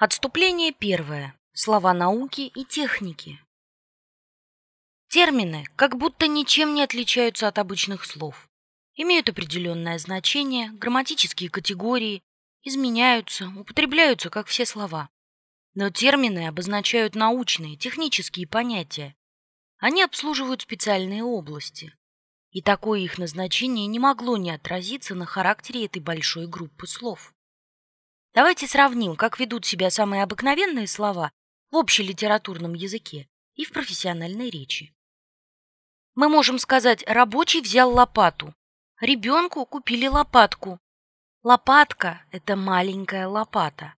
Отступление первое. Слова науки и техники. Термины как будто ничем не отличаются от обычных слов. Имеют определенное значение, грамматические категории, изменяются, употребляются, как все слова. Но термины обозначают научные, технические понятия. Они обслуживают специальные области. И такое их назначение не могло не отразиться на характере этой большой группы слов. Давайте сравним, как ведут себя самые обыкновенные слова в общелитературном языке и в профессиональной речи. Мы можем сказать «рабочий взял лопату», «ребенку купили лопатку». Лопатка – это маленькая лопата.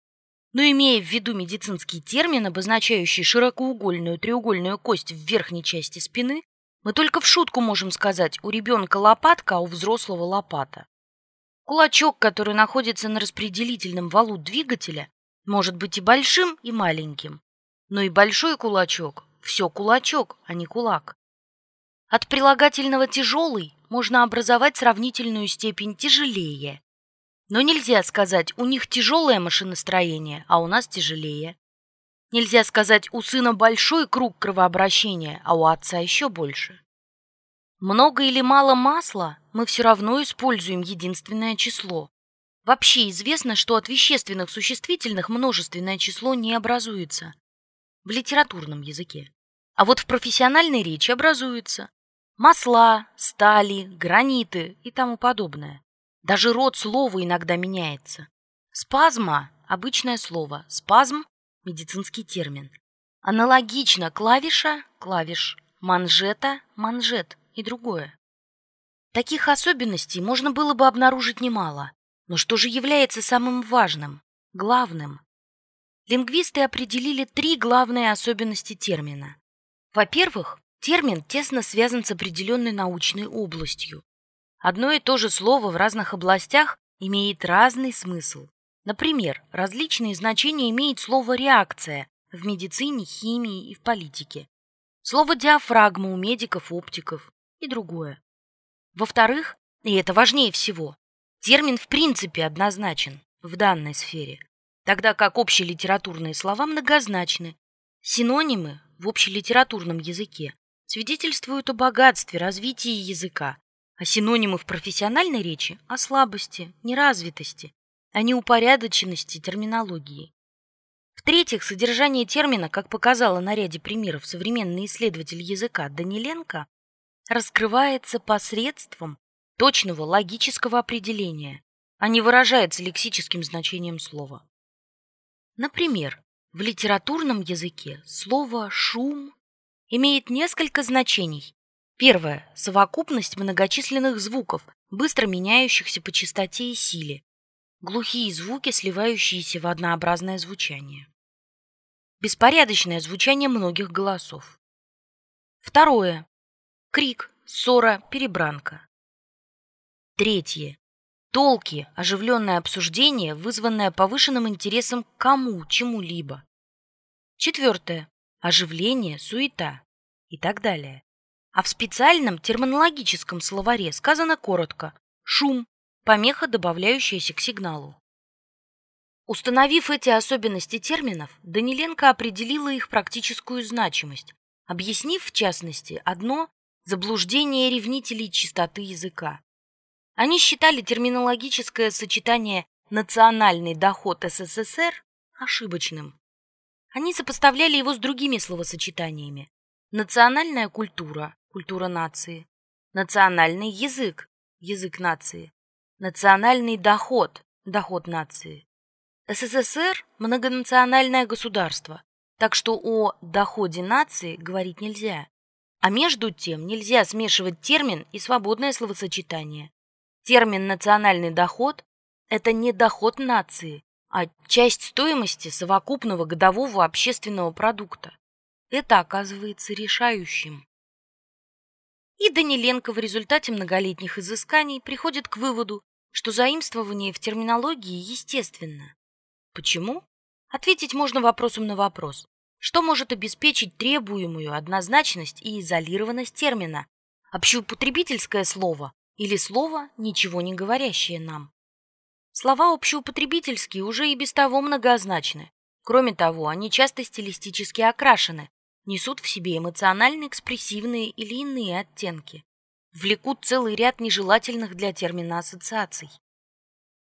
Но имея в виду медицинский термин, обозначающий широкоугольную треугольную кость в верхней части спины, мы только в шутку можем сказать «у ребенка лопатка, а у взрослого лопата». Кулачок, который находится на распределительном валу двигателя, может быть и большим, и маленьким. Но и большой кулачок – все кулачок, а не кулак. От прилагательного «тяжелый» можно образовать сравнительную степень «тяжелее». Но нельзя сказать «у них тяжелое машиностроение, а у нас тяжелее». Нельзя сказать «у сына большой круг кровообращения, а у отца еще больше». Много или мало масла, мы все равно используем единственное число. Вообще известно, что от вещественных существительных множественное число не образуется. В литературном языке. А вот в профессиональной речи образуется. Масла, стали, граниты и тому подобное. Даже род слова иногда меняется. Спазма – обычное слово, спазм – медицинский термин. Аналогично клавиша – клавиш, манжета – манжет и другое. Таких особенностей можно было бы обнаружить немало. Но что же является самым важным, главным? Лингвисты определили три главные особенности термина. Во-первых, термин тесно связан с определенной научной областью. Одно и то же слово в разных областях имеет разный смысл. Например, различные значения имеет слово «реакция» в медицине, химии и в политике. Слово «диафрагма» у медиков-оптиков, и другое. Во-вторых, и это важнее всего, термин в принципе однозначен в данной сфере, тогда как общелитературные слова многозначны. Синонимы в общелитературном языке свидетельствуют о богатстве, развитии языка, а синонимы в профессиональной речи – о слабости, неразвитости, о неупорядоченности терминологии. В-третьих, содержание термина, как показала на ряде примеров современный исследователь языка Даниленко, раскрывается посредством точного логического определения, а не выражается лексическим значением слова. Например, в литературном языке слово «шум» имеет несколько значений. Первое – совокупность многочисленных звуков, быстро меняющихся по частоте и силе. Глухие звуки, сливающиеся в однообразное звучание. Беспорядочное звучание многих голосов. Второе Крик, ссора, перебранка. Третье. Толки, оживленное обсуждение, вызванное повышенным интересом к кому, чему-либо. Четвертое. Оживление, суета и так далее. А в специальном терминологическом словаре сказано коротко «шум», помеха, добавляющаяся к сигналу. Установив эти особенности терминов, Даниленко определила их практическую значимость, объяснив, в частности, одно заблуждение ревнителей чистоты языка. Они считали терминологическое сочетание «национальный доход СССР» ошибочным. Они сопоставляли его с другими словосочетаниями. Национальная культура, культура нации, национальный язык, язык нации, национальный доход, доход нации. СССР – многонациональное государство, так что о доходе нации говорить нельзя. А между тем нельзя смешивать термин и свободное словосочетание. Термин «национальный доход» – это не доход нации, а часть стоимости совокупного годового общественного продукта. Это оказывается решающим. И Даниленко в результате многолетних изысканий приходит к выводу, что заимствование в терминологии естественно. Почему? Ответить можно вопросом на вопрос. Что может обеспечить требуемую однозначность и изолированность термина? Общеупотребительское слово или слово, ничего не говорящее нам? Слова общеупотребительские уже и без того многозначны, Кроме того, они часто стилистически окрашены, несут в себе эмоционально-экспрессивные или иные оттенки, влекут целый ряд нежелательных для термина ассоциаций.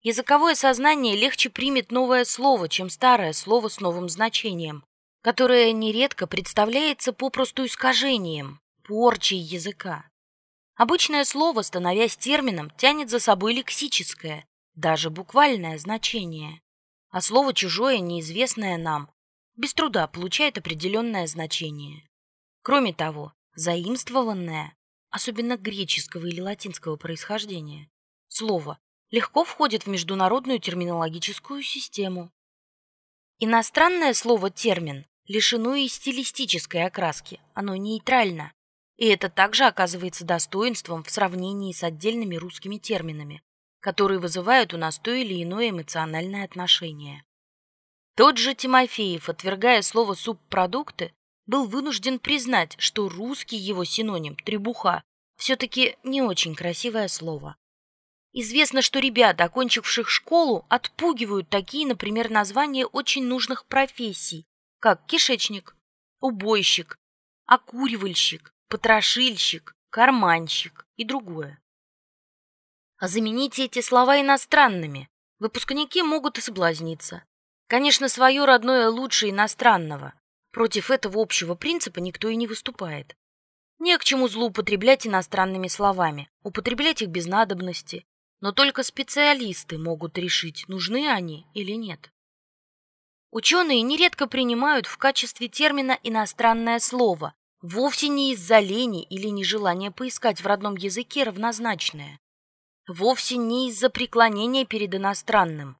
Языковое сознание легче примет новое слово, чем старое слово с новым значением, которое нередко представляется попросту искажением, порчей языка. Обычное слово, становясь термином, тянет за собой лексическое, даже буквальное значение. А слово чужое, неизвестное нам, без труда получает определенное значение. Кроме того, заимствованное, особенно греческого или латинского происхождения, слово легко входит в международную терминологическую систему. Иностранное слово-термин лишено и стилистической окраски, оно нейтрально, и это также оказывается достоинством в сравнении с отдельными русскими терминами, которые вызывают у нас то или иное эмоциональное отношение. Тот же Тимофеев, отвергая слово «субпродукты», был вынужден признать, что русский его синоним «требуха» все-таки не очень красивое слово. Известно, что ребята, окончивших школу, отпугивают такие, например, названия очень нужных профессий, как кишечник, убойщик, окуривальщик, потрошильщик, карманщик и другое. А замените эти слова иностранными. Выпускники могут и соблазниться. Конечно, свое родное лучше иностранного. Против этого общего принципа никто и не выступает. Не к чему злоупотреблять иностранными словами, употреблять их без надобности, но только специалисты могут решить, нужны они или нет. Ученые нередко принимают в качестве термина иностранное слово, вовсе не из-за лени или нежелания поискать в родном языке равнозначное, вовсе не из-за преклонения перед иностранным.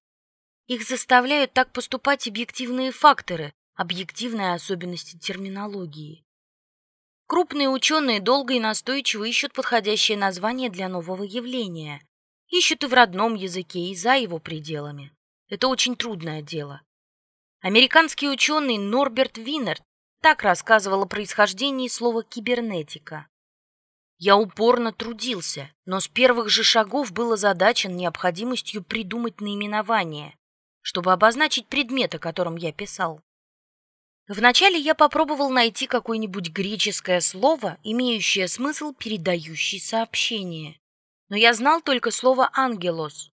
Их заставляют так поступать объективные факторы, объективные особенности терминологии. Крупные ученые долго и настойчиво ищут подходящее название для нового явления. Ищут и в родном языке, и за его пределами. Это очень трудное дело. Американский ученый Норберт Виннерт так рассказывал о происхождении слова «кибернетика». Я упорно трудился, но с первых же шагов был озадачен необходимостью придумать наименование, чтобы обозначить предмет, о котором я писал. Вначале я попробовал найти какое-нибудь греческое слово, имеющее смысл передающий сообщение. Но я знал только слово «ангелос».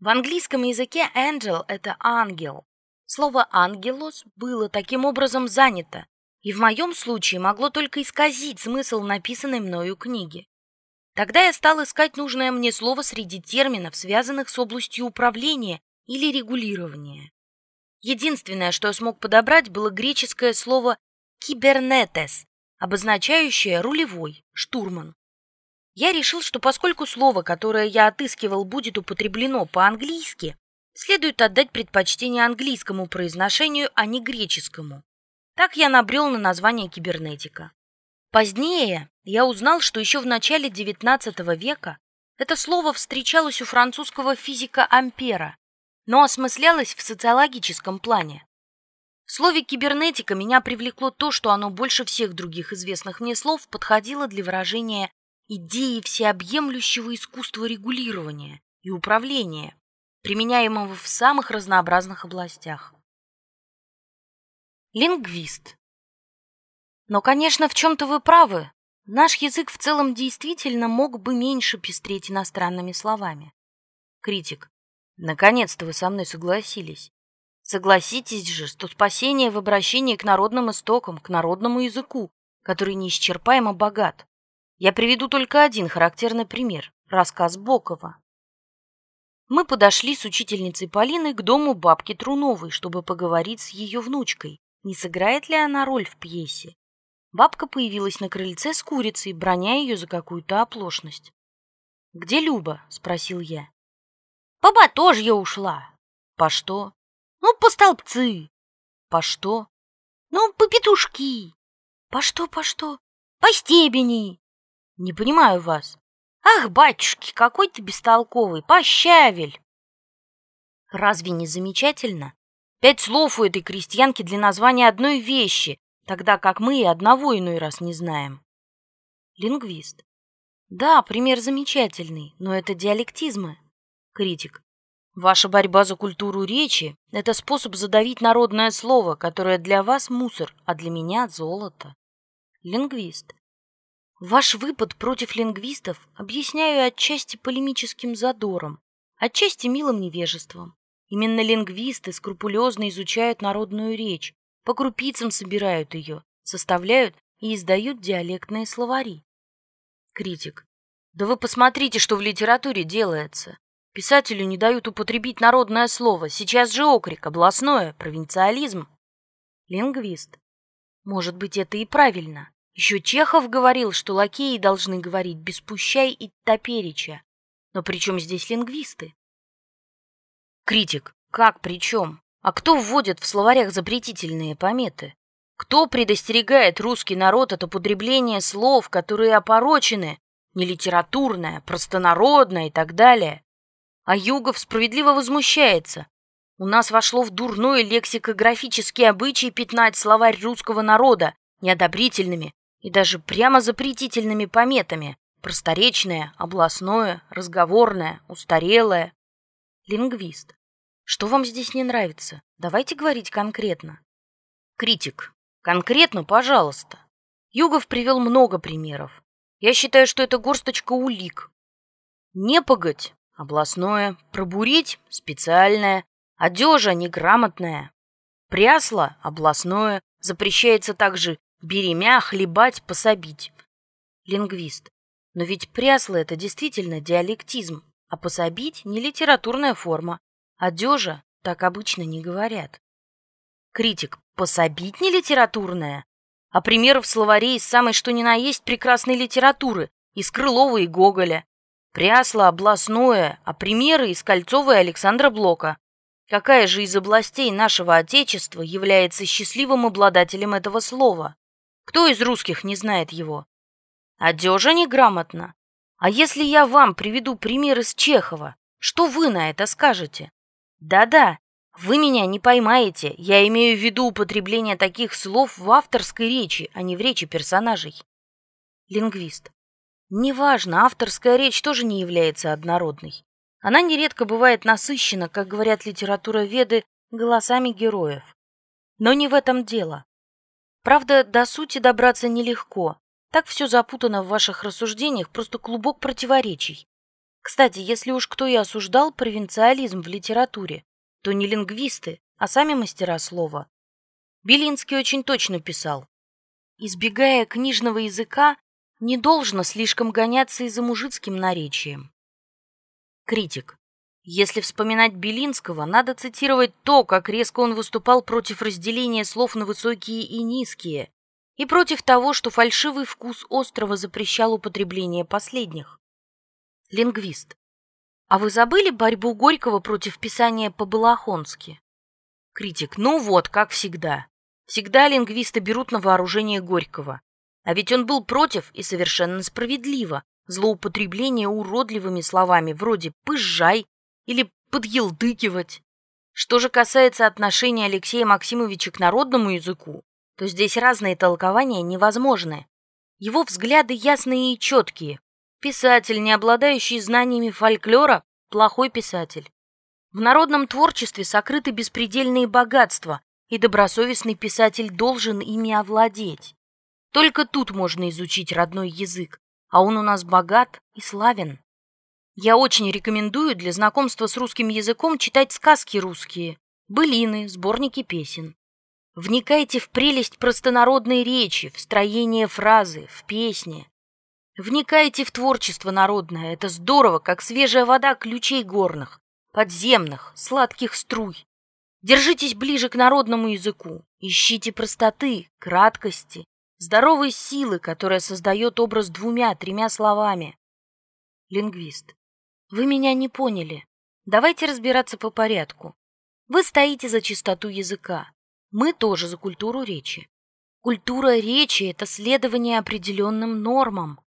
В английском языке «angel» — это «ангел», Слово «ангелос» было таким образом занято, и в моем случае могло только исказить смысл написанной мною книги. Тогда я стал искать нужное мне слово среди терминов, связанных с областью управления или регулирования. Единственное, что я смог подобрать, было греческое слово «кибернетес», обозначающее «рулевой», «штурман». Я решил, что поскольку слово, которое я отыскивал, будет употреблено по-английски, следует отдать предпочтение английскому произношению, а не греческому. Так я набрел на название кибернетика. Позднее я узнал, что еще в начале XIX века это слово встречалось у французского физика Ампера, но осмыслялось в социологическом плане. В слове «кибернетика» меня привлекло то, что оно больше всех других известных мне слов подходило для выражения идеи всеобъемлющего искусства регулирования и управления, применяемого в самых разнообразных областях. Лингвист. Но, конечно, в чем-то вы правы. Наш язык в целом действительно мог бы меньше пестреть иностранными словами. Критик. Наконец-то вы со мной согласились. Согласитесь же, что спасение в обращении к народным истокам, к народному языку, который неисчерпаемо богат. Я приведу только один характерный пример – рассказ Бокова. Мы подошли с учительницей Полиной к дому бабки Труновой, чтобы поговорить с ее внучкой, не сыграет ли она роль в пьесе. Бабка появилась на крыльце с курицей, броня ее за какую-то оплошность. «Где Люба?» — спросил я. «По батожье ушла». «По что?» «Ну, по столбцы». «По что?» «Ну, по петушки». «По что, по что?» «По стебени». «Не понимаю вас». Ах, батюшки, какой ты бестолковый, пощавель! Разве не замечательно? Пять слов у этой крестьянки для названия одной вещи, тогда как мы и одного иной раз не знаем. Лингвист. Да, пример замечательный, но это диалектизмы. Критик. Ваша борьба за культуру речи – это способ задавить народное слово, которое для вас мусор, а для меня – золото. Лингвист. Ваш выпад против лингвистов объясняю отчасти полемическим задором, отчасти милым невежеством. Именно лингвисты скрупулезно изучают народную речь, по крупицам собирают ее, составляют и издают диалектные словари. Критик. Да вы посмотрите, что в литературе делается. Писателю не дают употребить народное слово. Сейчас же окрик, областное, провинциализм. Лингвист. Может быть, это и правильно. Еще Чехов говорил, что лакеи должны говорить без пущай и топереча. Но при чем здесь лингвисты? Критик. Как при чем? А кто вводит в словарях запретительные пометы? Кто предостерегает русский народ от употребления слов, которые опорочены, нелитературное, простонародное и так далее? А Югов справедливо возмущается. У нас вошло в дурной лексикографический обычай пятнать словарь русского народа неодобрительными и даже прямо запретительными пометами. Просторечное, областное, разговорное, устарелое. Лингвист. Что вам здесь не нравится? Давайте говорить конкретно. Критик. Конкретно, пожалуйста. Югов привел много примеров. Я считаю, что это горсточка улик. Непогодь Областное. Пробурить – специальное. Одежа – неграмотная. Прясло – областное. Запрещается также беремя, хлебать, пособить. Лингвист. Но ведь прясло – это действительно диалектизм, а пособить – не литературная форма. Одежа – так обычно не говорят. Критик. Пособить не литературная? А примеров словарей из самой что ни на есть прекрасной литературы, из Крылова и Гоголя. Прясло областное, а примеры из Кольцова и Александра Блока. Какая же из областей нашего Отечества является счастливым обладателем этого слова? Кто из русских не знает его? Одежа неграмотна. А если я вам приведу пример из Чехова, что вы на это скажете? Да-да, вы меня не поймаете, я имею в виду употребление таких слов в авторской речи, а не в речи персонажей. Лингвист. Неважно, авторская речь тоже не является однородной. Она нередко бывает насыщена, как говорят литературоведы, голосами героев. Но не в этом дело. Правда, до сути добраться нелегко. Так все запутано в ваших рассуждениях, просто клубок противоречий. Кстати, если уж кто и осуждал провинциализм в литературе, то не лингвисты, а сами мастера слова. Белинский очень точно писал. Избегая книжного языка, не должно слишком гоняться и за мужицким наречием. Критик. Если вспоминать Белинского, надо цитировать то, как резко он выступал против разделения слов на высокие и низкие, и против того, что фальшивый вкус острова запрещал употребление последних. Лингвист. А вы забыли борьбу Горького против писания по-балахонски? Критик. Ну вот, как всегда. Всегда лингвисты берут на вооружение Горького. А ведь он был против и совершенно справедливо злоупотребления уродливыми словами вроде «пызжай» или «подъелдыкивать». Что же касается отношения Алексея Максимовича к народному языку, то здесь разные толкования невозможны. Его взгляды ясные и четкие. Писатель, не обладающий знаниями фольклора, плохой писатель. В народном творчестве сокрыты беспредельные богатства, и добросовестный писатель должен ими овладеть. Только тут можно изучить родной язык, а он у нас богат и славен. Я очень рекомендую для знакомства с русским языком читать сказки русские, былины, сборники песен. Вникайте в прелесть простонародной речи, в строение фразы, в песни. Вникайте в творчество народное, это здорово, как свежая вода ключей горных, подземных, сладких струй. Держитесь ближе к народному языку, ищите простоты, краткости, здоровой силы, которая создает образ двумя-тремя словами. Лингвист. Вы меня не поняли. Давайте разбираться по порядку. Вы стоите за чистоту языка. Мы тоже за культуру речи. Культура речи – это следование определенным нормам.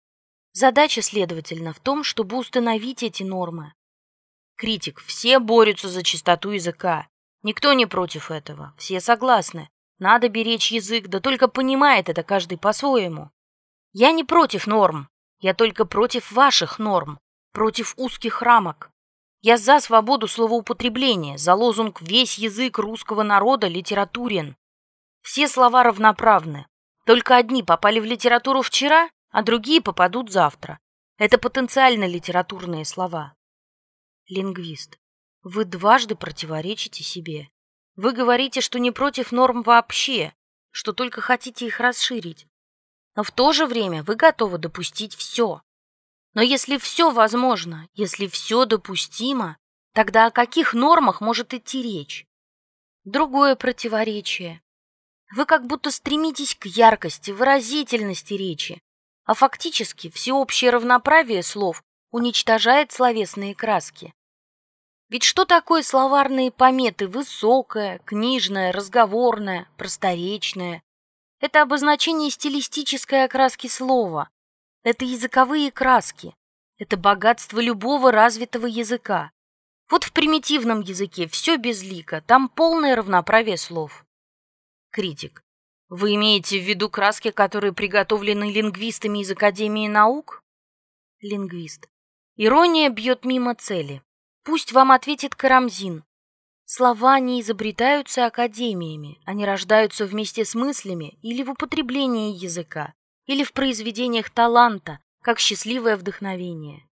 Задача, следовательно, в том, чтобы установить эти нормы. Критик. Все борются за чистоту языка. Никто не против этого. Все согласны. Надо беречь язык, да только понимает это каждый по-своему. Я не против норм, я только против ваших норм, против узких рамок. Я за свободу словоупотребления, за лозунг «Весь язык русского народа литературен». Все слова равноправны. Только одни попали в литературу вчера, а другие попадут завтра. Это потенциально литературные слова. Лингвист. Вы дважды противоречите себе. Вы говорите, что не против норм вообще, что только хотите их расширить. Но в то же время вы готовы допустить все. Но если все возможно, если все допустимо, тогда о каких нормах может идти речь? Другое противоречие. Вы как будто стремитесь к яркости, выразительности речи, а фактически всеобщее равноправие слов уничтожает словесные краски. Ведь что такое словарные пометы высокое, книжное, разговорное, просторечное? Это обозначение стилистической окраски слова, это языковые краски. Это богатство любого развитого языка. Вот в примитивном языке все безлико, там полное равноправие слов. Критик. Вы имеете в виду краски, которые приготовлены лингвистами из Академии наук? Лингвист. Ирония бьет мимо цели. Пусть вам ответит Карамзин. Слова не изобретаются академиями, они рождаются вместе с мыслями или в употреблении языка или в произведениях таланта, как счастливое вдохновение.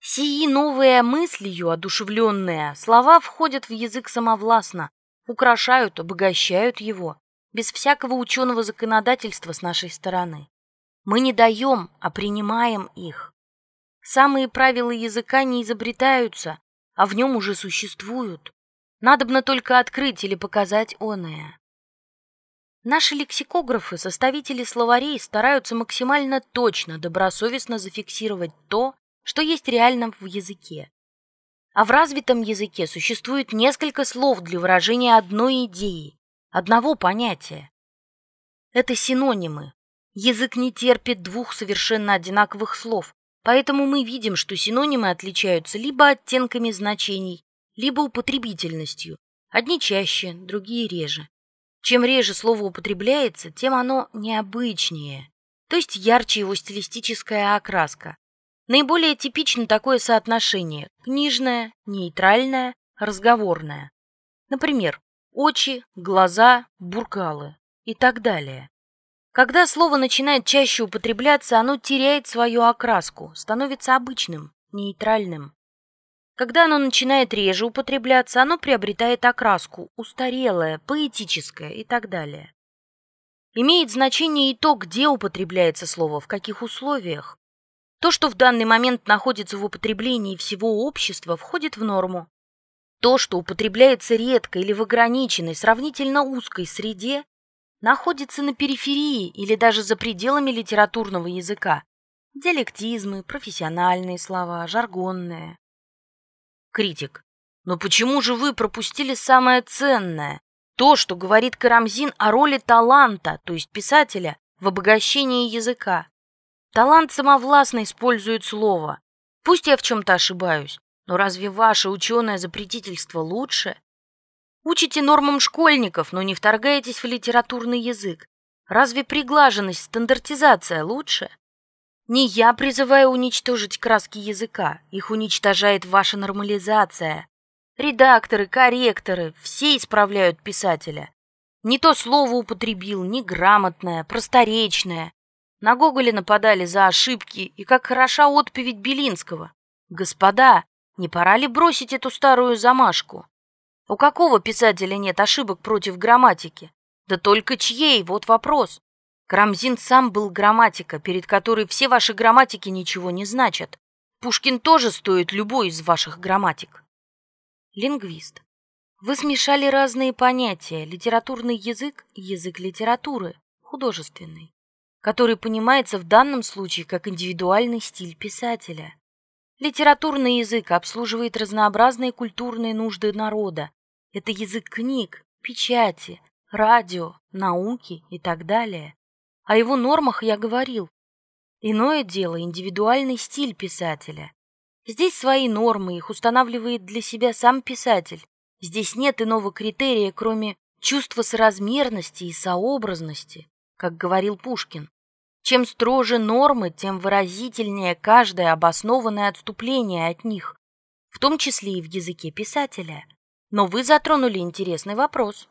Сии новые мыслью одушевленные слова входят в язык самовластно, украшают, обогащают его, без всякого ученого законодательства с нашей стороны. Мы не даем, а принимаем их. Самые правила языка не изобретаются, а в нем уже существуют. Надобно только открыть или показать оное. Наши лексикографы, составители словарей стараются максимально точно, добросовестно зафиксировать то, что есть реально в языке. А в развитом языке существует несколько слов для выражения одной идеи, одного понятия. Это синонимы. Язык не терпит двух совершенно одинаковых слов, поэтому мы видим, что синонимы отличаются либо оттенками значений, либо употребительностью. Одни чаще, другие реже. Чем реже слово употребляется, тем оно необычнее, то есть ярче его стилистическая окраска. Наиболее типично такое соотношение – книжное, нейтральное, разговорное. Например, очи, глаза, буркалы и так далее. Когда слово начинает чаще употребляться, оно теряет свою окраску, становится обычным, нейтральным. Когда оно начинает реже употребляться, оно приобретает окраску, устарелое, поэтическое и так далее. Имеет значение и то, где употребляется слово, в каких условиях. То, что в данный момент находится в употреблении всего общества, входит в норму. То, что употребляется редко или в ограниченной, сравнительно узкой среде, находится на периферии или даже за пределами литературного языка. Диалектизмы, профессиональные слова, жаргонные. Критик. Но почему же вы пропустили самое ценное? То, что говорит Карамзин о роли таланта, то есть писателя, в обогащении языка. Талант самовластно использует слово. Пусть я в чем-то ошибаюсь, но разве ваше ученое запретительство лучше? Учите нормам школьников, но не вторгаетесь в литературный язык. Разве приглаженность, стандартизация лучше? Не я призываю уничтожить краски языка, их уничтожает ваша нормализация. Редакторы, корректоры, все исправляют писателя. Не то слово употребил, неграмотное, просторечное. На Гоголя нападали за ошибки, и как хороша отповедь Белинского. Господа, не пора ли бросить эту старую замашку? У какого писателя нет ошибок против грамматики? Да только чьей, вот вопрос. Карамзин сам был грамматика, перед которой все ваши грамматики ничего не значат. Пушкин тоже стоит любой из ваших грамматик. Лингвист. Вы смешали разные понятия: литературный язык и язык литературы, художественный, который понимается в данном случае как индивидуальный стиль писателя. Литературный язык обслуживает разнообразные культурные нужды народа. Это язык книг, печати, радио, науки и так далее. О его нормах я говорил. Иное дело индивидуальный стиль писателя. Здесь свои нормы, их устанавливает для себя сам писатель. Здесь нет иного критерия, кроме чувства соразмерности и сообразности, как говорил Пушкин. Чем строже нормы, тем выразительнее каждое обоснованное отступление от них. в том числе и в языке писателя. Но вы затронули интересный вопрос.